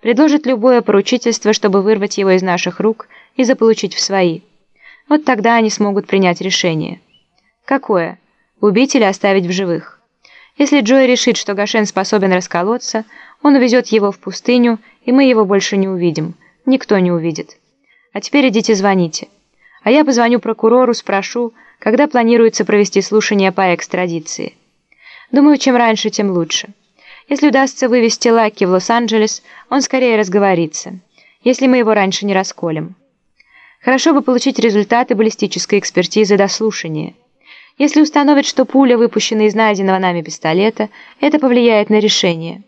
Предложит любое поручительство, чтобы вырвать его из наших рук и заполучить в свои. Вот тогда они смогут принять решение. Какое? Убить или оставить в живых? Если Джой решит, что Гашен способен расколоться, он увезет его в пустыню, и мы его больше не увидим. Никто не увидит. А теперь идите звоните. А я позвоню прокурору, спрошу, когда планируется провести слушание по экстрадиции. Думаю, чем раньше, тем лучше. Если удастся вывести Лаки в Лос-Анджелес, он скорее разговорится, если мы его раньше не расколем. Хорошо бы получить результаты баллистической экспертизы до слушания. Если установят, что пуля выпущена из найденного нами пистолета, это повлияет на решение.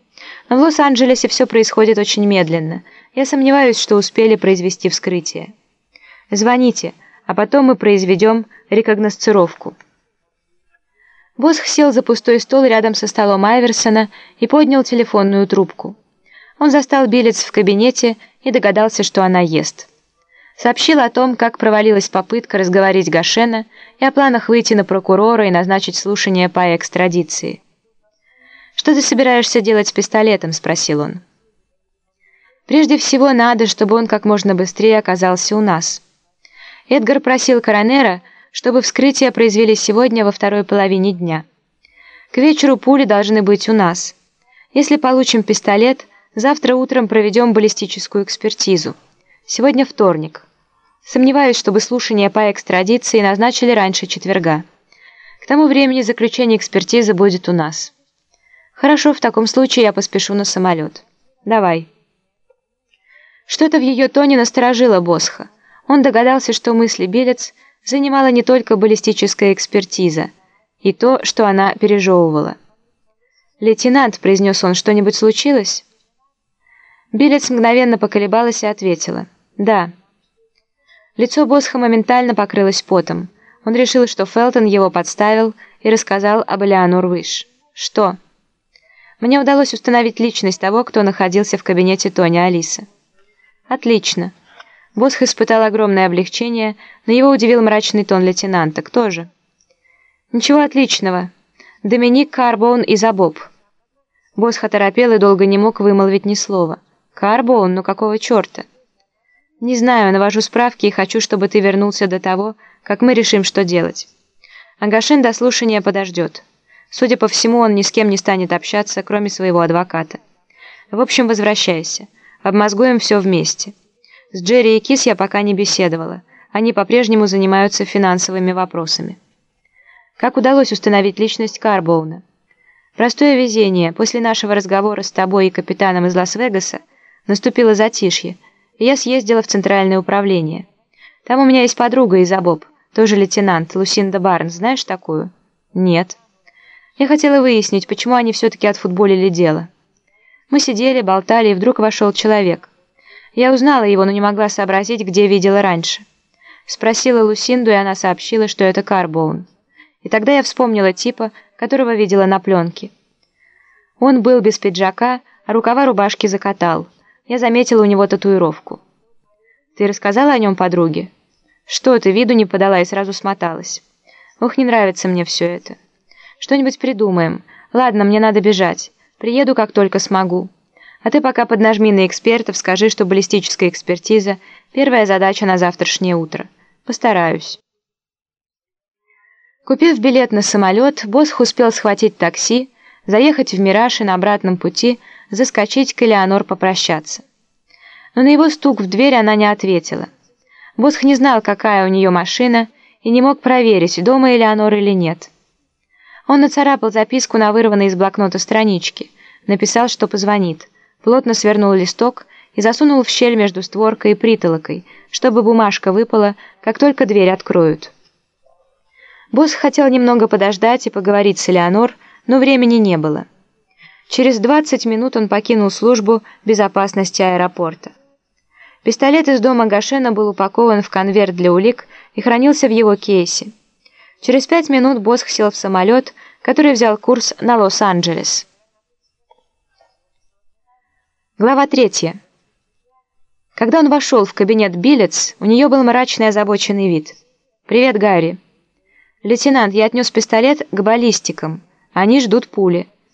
Но в Лос-Анджелесе все происходит очень медленно. Я сомневаюсь, что успели произвести вскрытие. Звоните, а потом мы произведем рекогносцировку. Босх сел за пустой стол рядом со столом Айверсона и поднял телефонную трубку. Он застал Билец в кабинете и догадался, что она ест. Сообщил о том, как провалилась попытка разговорить Гашена и о планах выйти на прокурора и назначить слушание по экстрадиции. «Что ты собираешься делать с пистолетом?» – спросил он. «Прежде всего надо, чтобы он как можно быстрее оказался у нас». Эдгар просил коронера, чтобы вскрытие произвели сегодня во второй половине дня. К вечеру пули должны быть у нас. Если получим пистолет, завтра утром проведем баллистическую экспертизу. Сегодня вторник. Сомневаюсь, чтобы слушание по экстрадиции назначили раньше четверга. К тому времени заключение экспертизы будет у нас. Хорошо, в таком случае я поспешу на самолет. Давай. Что-то в ее тоне насторожило Босха. Он догадался, что мысли Белец занимала не только баллистическая экспертиза, и то, что она пережевывала. «Лейтенант», — произнес он, — «что-нибудь случилось?» Белец мгновенно поколебалась и ответила. «Да». Лицо Босха моментально покрылось потом. Он решил, что Фелтон его подставил и рассказал об Элеонор Выш. «Что?» «Мне удалось установить личность того, кто находился в кабинете Тони Алисы». «Отлично». Босх испытал огромное облегчение, но его удивил мрачный тон лейтенанта. «Кто же?» «Ничего отличного. Доминик Карбоун из Абоб». Босх оторопел и долго не мог вымолвить ни слова. «Карбоун? Ну какого черта?» «Не знаю, навожу справки и хочу, чтобы ты вернулся до того, как мы решим, что делать. Агашин до слушания подождет. Судя по всему, он ни с кем не станет общаться, кроме своего адвоката. В общем, возвращайся. Обмозгуем все вместе». С Джерри и Кис я пока не беседовала. Они по-прежнему занимаются финансовыми вопросами. Как удалось установить личность Карбоуна? Простое везение. После нашего разговора с тобой и капитаном из Лас-Вегаса наступило затишье, и я съездила в Центральное управление. Там у меня есть подруга из Абоб, тоже лейтенант, Лусинда Барн. Знаешь такую? Нет. Я хотела выяснить, почему они все-таки отфутболили дело. Мы сидели, болтали, и вдруг вошел человек. Я узнала его, но не могла сообразить, где видела раньше. Спросила Лусинду, и она сообщила, что это Карбоун. И тогда я вспомнила типа, которого видела на пленке. Он был без пиджака, а рукава рубашки закатал. Я заметила у него татуировку. «Ты рассказала о нем подруге?» «Что ты, виду не подала и сразу смоталась. Ох, не нравится мне все это. Что-нибудь придумаем. Ладно, мне надо бежать. Приеду, как только смогу». А ты пока поднажми на экспертов, скажи, что баллистическая экспертиза – первая задача на завтрашнее утро. Постараюсь. Купив билет на самолет, Босх успел схватить такси, заехать в «Мираж» и на обратном пути заскочить к Элеонор попрощаться. Но на его стук в дверь она не ответила. Босх не знал, какая у нее машина, и не мог проверить, дома Элеонор или нет. Он нацарапал записку на вырванной из блокнота страничке, написал, что позвонит – плотно свернул листок и засунул в щель между створкой и притолокой, чтобы бумажка выпала, как только дверь откроют. Босс хотел немного подождать и поговорить с Элеонор, но времени не было. Через 20 минут он покинул службу безопасности аэропорта. Пистолет из дома Гашена был упакован в конверт для улик и хранился в его кейсе. Через пять минут Босх сел в самолет, который взял курс на Лос-Анджелес. Глава третья. Когда он вошел в кабинет Биллетс, у нее был мрачный озабоченный вид. «Привет, Гарри». «Лейтенант, я отнес пистолет к баллистикам. Они ждут пули.